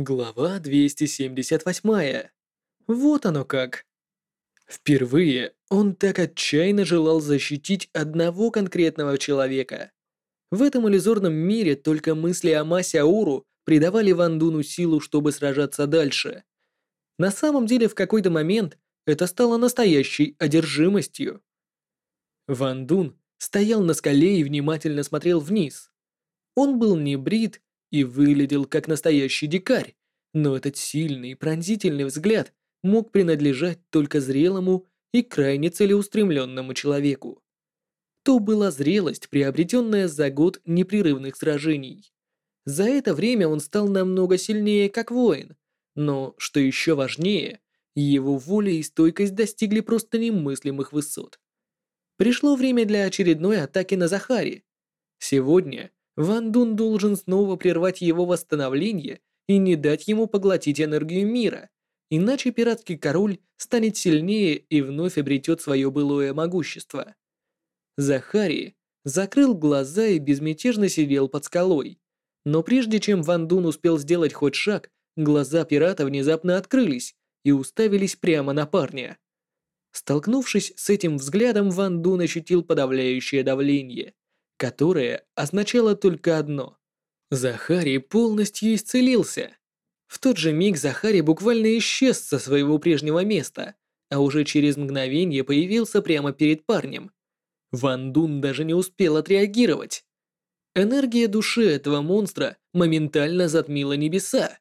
Глава 278. Вот оно как. Впервые он так отчаянно желал защитить одного конкретного человека. В этом иллюзорном мире только мысли о Масе Ауру придавали Ван Дуну силу, чтобы сражаться дальше. На самом деле, в какой-то момент это стало настоящей одержимостью. Ван Дун стоял на скале и внимательно смотрел вниз. Он был не брит и выглядел как настоящий дикарь, но этот сильный, пронзительный взгляд мог принадлежать только зрелому и крайне целеустремленному человеку. То была зрелость, приобретенная за год непрерывных сражений. За это время он стал намного сильнее как воин, но, что еще важнее, его воля и стойкость достигли просто немыслимых высот. Пришло время для очередной атаки на Захари. Сегодня Ван Дун должен снова прервать его восстановление и не дать ему поглотить энергию мира, иначе пиратский король станет сильнее и вновь обретет свое былое могущество. Захари закрыл глаза и безмятежно сидел под скалой. Но прежде чем Ван Дун успел сделать хоть шаг, глаза пирата внезапно открылись и уставились прямо на парня. Столкнувшись с этим взглядом, Ван Дун ощутил подавляющее давление которое означало только одно. Захари полностью исцелился. В тот же миг Захари буквально исчез со своего прежнего места, а уже через мгновение появился прямо перед парнем. Ван Дун даже не успел отреагировать. Энергия души этого монстра моментально затмила небеса.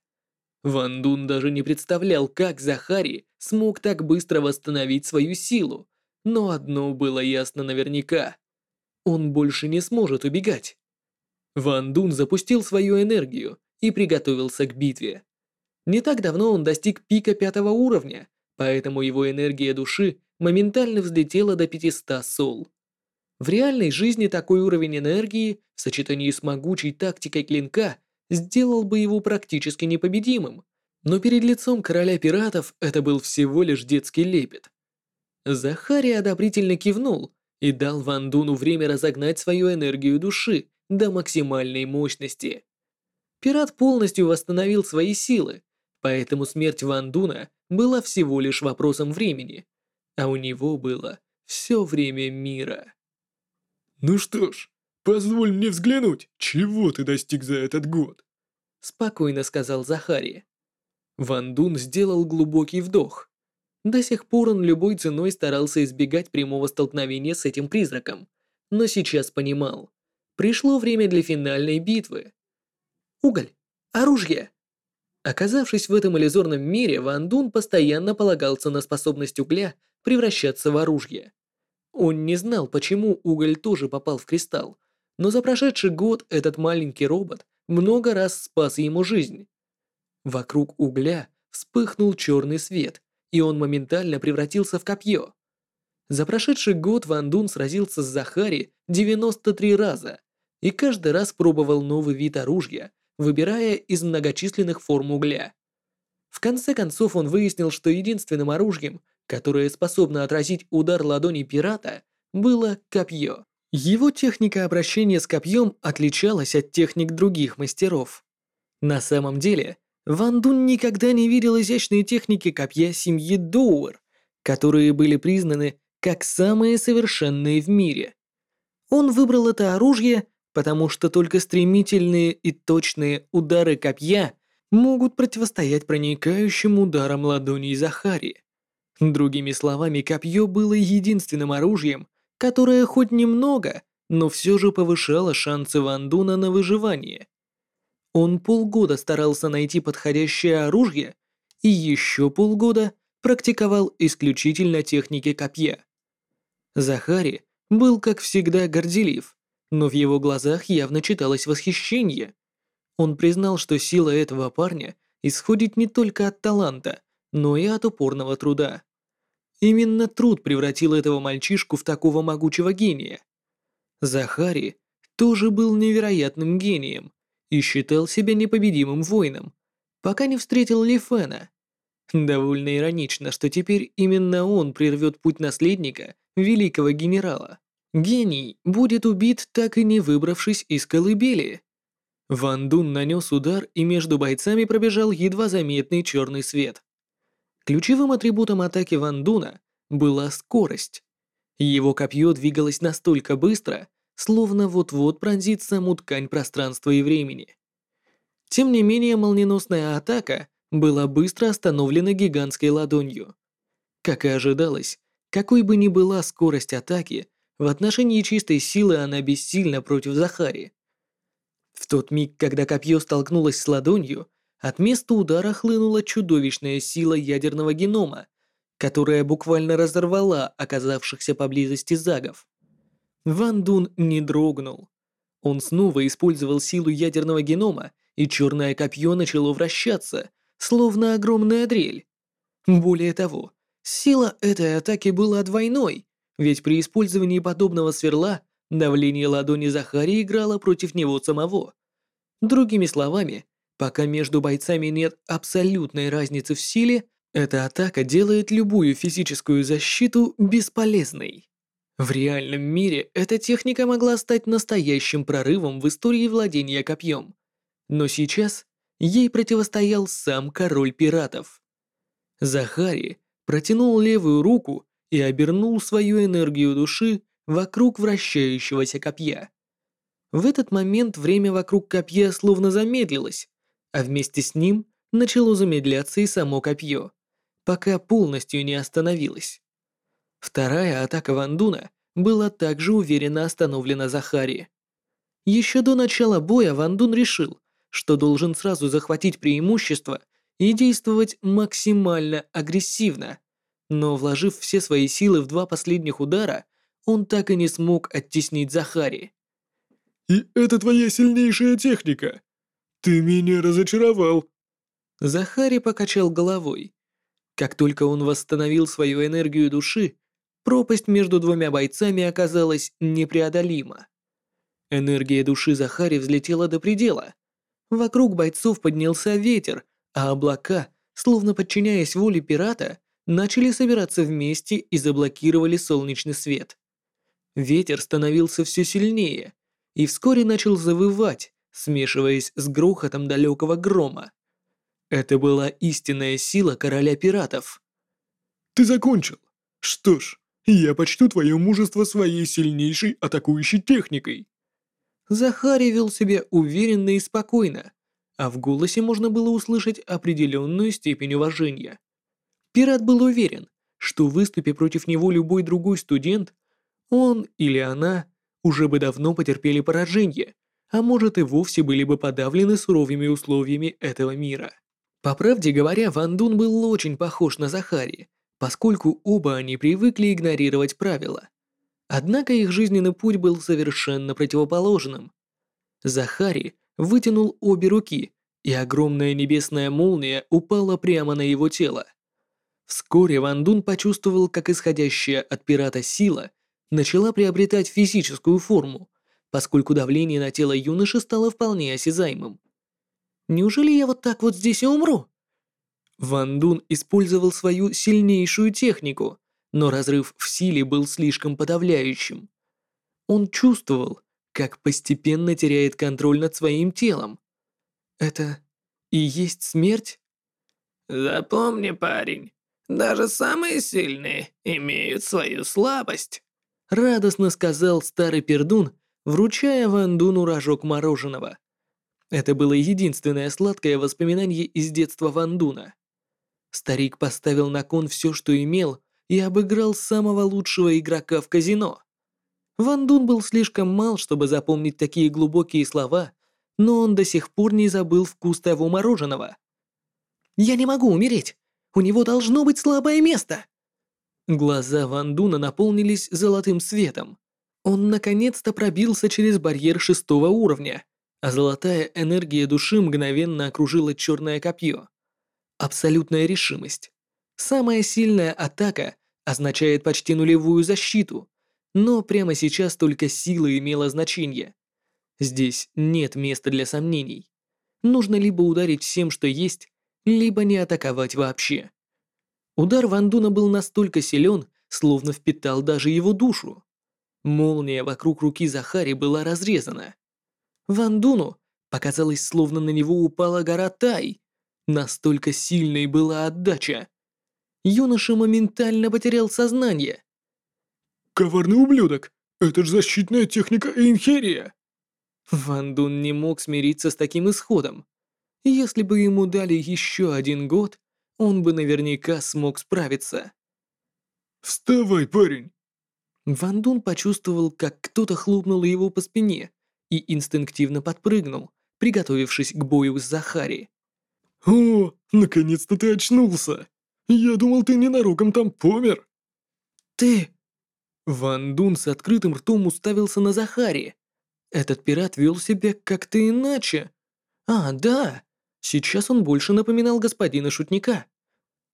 Ван Дун даже не представлял, как Захари смог так быстро восстановить свою силу, но одно было ясно наверняка. Он больше не сможет убегать. Ван Дун запустил свою энергию и приготовился к битве. Не так давно он достиг пика пятого уровня, поэтому его энергия души моментально взлетела до 500 сол. В реальной жизни такой уровень энергии в сочетании с могучей тактикой клинка сделал бы его практически непобедимым, но перед лицом короля пиратов это был всего лишь детский лепет. Захари одобрительно кивнул и дал Ван Дуну время разогнать свою энергию души до максимальной мощности. Пират полностью восстановил свои силы, поэтому смерть Ван Дуна была всего лишь вопросом времени, а у него было все время мира. «Ну что ж, позволь мне взглянуть, чего ты достиг за этот год?» Спокойно сказал Захари. Ван Дун сделал глубокий вдох до сих пор он любой ценой старался избегать прямого столкновения с этим призраком, но сейчас понимал. Пришло время для финальной битвы. Уголь! Оружие! Оказавшись в этом иллюзорном мире, Ван Дун постоянно полагался на способность угля превращаться в оружие. Он не знал, почему уголь тоже попал в кристалл, но за прошедший год этот маленький робот много раз спас ему жизнь. Вокруг угля вспыхнул черный свет, и он моментально превратился в копье. За прошедший год Ван Дун сразился с Захари 93 раза и каждый раз пробовал новый вид оружия, выбирая из многочисленных форм угля. В конце концов он выяснил, что единственным оружием, которое способно отразить удар ладони пирата, было копье. Его техника обращения с копьем отличалась от техник других мастеров. На самом деле, Ван Дун никогда не видел изящные техники копья семьи Доуэр, которые были признаны как самые совершенные в мире. Он выбрал это оружие, потому что только стремительные и точные удары копья могут противостоять проникающим ударам ладоней Захари. Другими словами, копье было единственным оружием, которое хоть немного, но все же повышало шансы Ван Дуна на выживание. Он полгода старался найти подходящее оружие и еще полгода практиковал исключительно техники копья. Захари был, как всегда, горделив, но в его глазах явно читалось восхищение. Он признал, что сила этого парня исходит не только от таланта, но и от упорного труда. Именно труд превратил этого мальчишку в такого могучего гения. Захари тоже был невероятным гением, и считал себя непобедимым воином, пока не встретил Ли Фэна. Довольно иронично, что теперь именно он прервет путь наследника, великого генерала. Гений будет убит, так и не выбравшись из колыбели. Ван Дун нанес удар, и между бойцами пробежал едва заметный черный свет. Ключевым атрибутом атаки Ван Дуна была скорость. Его копье двигалось настолько быстро, словно вот-вот пронзит саму ткань пространства и времени. Тем не менее, молниеносная атака была быстро остановлена гигантской ладонью. Как и ожидалось, какой бы ни была скорость атаки, в отношении чистой силы она бессильна против Захари. В тот миг, когда копье столкнулось с ладонью, от места удара хлынула чудовищная сила ядерного генома, которая буквально разорвала оказавшихся поблизости загов. Ван Дун не дрогнул. Он снова использовал силу ядерного генома, и черное копье начало вращаться, словно огромная дрель. Более того, сила этой атаки была двойной, ведь при использовании подобного сверла давление ладони Захари играло против него самого. Другими словами, пока между бойцами нет абсолютной разницы в силе, эта атака делает любую физическую защиту бесполезной. В реальном мире эта техника могла стать настоящим прорывом в истории владения копьем. Но сейчас ей противостоял сам король пиратов. Захари протянул левую руку и обернул свою энергию души вокруг вращающегося копья. В этот момент время вокруг копья словно замедлилось, а вместе с ним начало замедляться и само копье, пока полностью не остановилось. Вторая атака Вандуна была также уверенно остановлена Захари. Еще до начала боя Вандун решил, что должен сразу захватить преимущество и действовать максимально агрессивно, но вложив все свои силы в два последних удара, он так и не смог оттеснить Захари. «И это твоя сильнейшая техника? Ты меня разочаровал!» Захари покачал головой. Как только он восстановил свою энергию души, пропасть между двумя бойцами оказалась непреодолима. Энергия души Захари взлетела до предела. Вокруг бойцов поднялся ветер, а облака, словно подчиняясь воле пирата, начали собираться вместе и заблокировали солнечный свет. Ветер становился все сильнее и вскоре начал завывать, смешиваясь с грохотом далекого грома. Это была истинная сила короля пиратов. «Ты закончил? Что ж, я почту твое мужество своей сильнейшей атакующей техникой». Захари вел себя уверенно и спокойно, а в голосе можно было услышать определенную степень уважения. Пират был уверен, что выступи против него любой другой студент, он или она уже бы давно потерпели поражение, а может и вовсе были бы подавлены суровыми условиями этого мира. По правде говоря, Ван Дун был очень похож на Захари, поскольку оба они привыкли игнорировать правила. Однако их жизненный путь был совершенно противоположным. Захари вытянул обе руки, и огромная небесная молния упала прямо на его тело. Вскоре Ван Дун почувствовал, как исходящая от пирата сила начала приобретать физическую форму, поскольку давление на тело юноши стало вполне осязаемым. «Неужели я вот так вот здесь и умру?» Ван Дун использовал свою сильнейшую технику, но разрыв в силе был слишком подавляющим. Он чувствовал, как постепенно теряет контроль над своим телом. Это и есть смерть? Запомни, парень, даже самые сильные имеют свою слабость. Радостно сказал старый пердун, вручая Ван Дуну рожок мороженого. Это было единственное сладкое воспоминание из детства Ван Дуна. Старик поставил на кон все, что имел, и обыграл самого лучшего игрока в казино. Ван Дун был слишком мал, чтобы запомнить такие глубокие слова, но он до сих пор не забыл вкус того мороженого. «Я не могу умереть! У него должно быть слабое место!» Глаза Ван Дуна наполнились золотым светом. Он наконец-то пробился через барьер шестого уровня, а золотая энергия души мгновенно окружила черное копье. Абсолютная решимость. Самая сильная атака означает почти нулевую защиту, но прямо сейчас только сила имела значение. Здесь нет места для сомнений. Нужно либо ударить всем, что есть, либо не атаковать вообще. Удар Вандуна был настолько силен, словно впитал даже его душу. Молния вокруг руки Захари была разрезана. Вандуну Показалось, словно на него упала гора Тай. Настолько сильной была отдача. Юноша моментально потерял сознание. Коварный ублюдок! Это ж защитная техника Эйнхерия! Ван Дун не мог смириться с таким исходом. Если бы ему дали еще один год, он бы наверняка смог справиться. Вставай, парень! Ван Дун почувствовал, как кто-то хлопнул его по спине и инстинктивно подпрыгнул, приготовившись к бою с Захари. О, наконец-то ты очнулся! Я думал, ты ненароком там помер. «Ты...» Ван Дун с открытым ртом уставился на Захари. Этот пират вел себя как-то иначе. А, да, сейчас он больше напоминал господина шутника.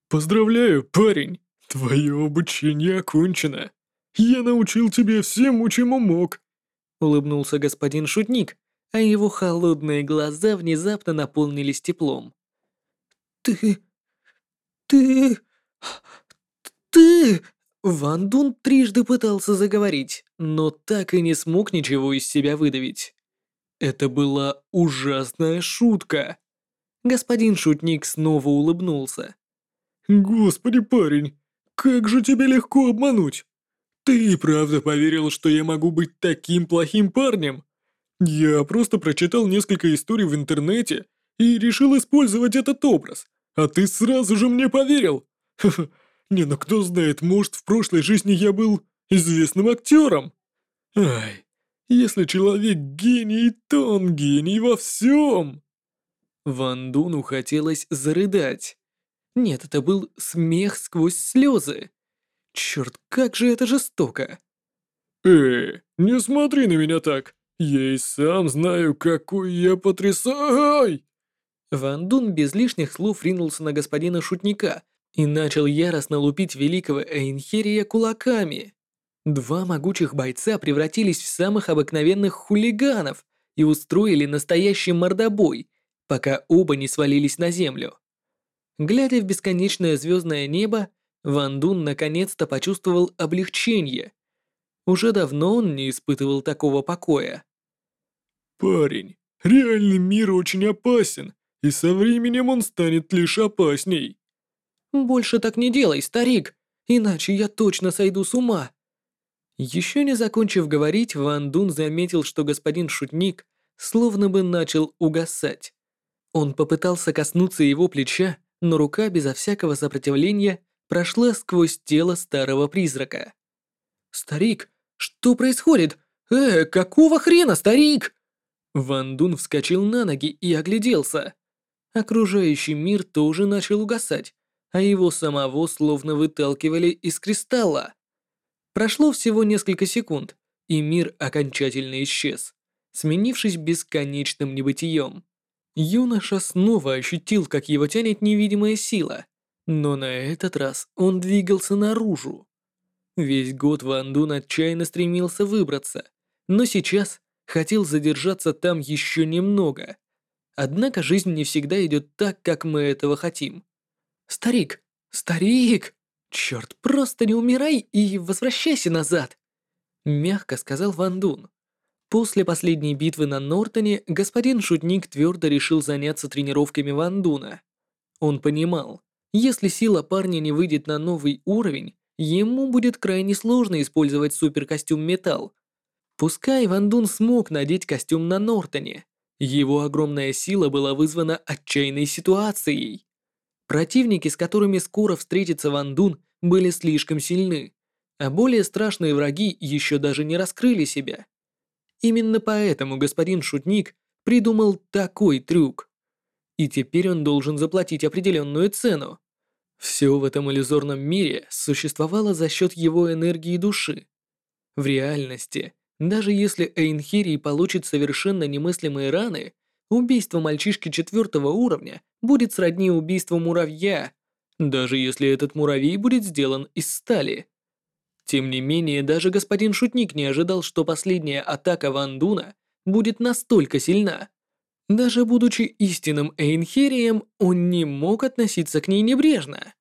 Поздравляю, парень! Твое обучение окончено. Я научил тебя всему, чему мог. Улыбнулся господин шутник, а его холодные глаза внезапно наполнились теплом. «Ты... ты... ты...» Ван Дун трижды пытался заговорить, но так и не смог ничего из себя выдавить. Это была ужасная шутка. Господин шутник снова улыбнулся. Господи, парень, как же тебя легко обмануть. Ты и правда поверил, что я могу быть таким плохим парнем? Я просто прочитал несколько историй в интернете и решил использовать этот образ, а ты сразу же мне поверил. Ха-ха. Не, ну кто знает, может, в прошлой жизни я был известным актером. Ай, если человек гений, то он гений во всем. Ван Дуну хотелось зарыдать. Нет, это был смех сквозь слезы. Черт, как же это жестоко. Э, не смотри на меня так. Я и сам знаю, какой я потрясай. Ван Дун без лишних слов ринулся на господина шутника и начал яростно лупить великого Эйнхерия кулаками. Два могучих бойца превратились в самых обыкновенных хулиганов и устроили настоящий мордобой, пока оба не свалились на землю. Глядя в бесконечное звездное небо, Ван Дун наконец-то почувствовал облегчение. Уже давно он не испытывал такого покоя. Парень, реальный мир очень опасен, и со временем он станет лишь опасней. «Больше так не делай, старик, иначе я точно сойду с ума». Еще не закончив говорить, Ван Дун заметил, что господин шутник словно бы начал угасать. Он попытался коснуться его плеча, но рука безо всякого сопротивления прошла сквозь тело старого призрака. «Старик, что происходит? Э, какого хрена, старик?» Ван Дун вскочил на ноги и огляделся. Окружающий мир тоже начал угасать, а его самого словно выталкивали из кристалла. Прошло всего несколько секунд, и мир окончательно исчез, сменившись бесконечным небытием. Юноша снова ощутил, как его тянет невидимая сила, но на этот раз он двигался наружу. Весь год Ван Дун отчаянно стремился выбраться, но сейчас хотел задержаться там еще немного. Однако жизнь не всегда идет так, как мы этого хотим. «Старик! Старик! Черт, просто не умирай и возвращайся назад!» Мягко сказал Ван Дун. После последней битвы на Нортоне господин Шутник твердо решил заняться тренировками Ван Дуна. Он понимал, если сила парня не выйдет на новый уровень, ему будет крайне сложно использовать суперкостюм Металл. Пускай Ван Дун смог надеть костюм на Нортоне, его огромная сила была вызвана отчаянной ситуацией. Противники, с которыми скоро встретится Ван Дун, были слишком сильны, а более страшные враги еще даже не раскрыли себя. Именно поэтому господин Шутник придумал такой трюк. И теперь он должен заплатить определенную цену. Все в этом иллюзорном мире существовало за счет его энергии души. В реальности, даже если Эйнхирий получит совершенно немыслимые раны, убийство мальчишки четвертого уровня будет сродни убийству муравья, даже если этот муравей будет сделан из стали. Тем не менее, даже господин Шутник не ожидал, что последняя атака Ван Дуна будет настолько сильна. Даже будучи истинным Эйнхерием, он не мог относиться к ней небрежно.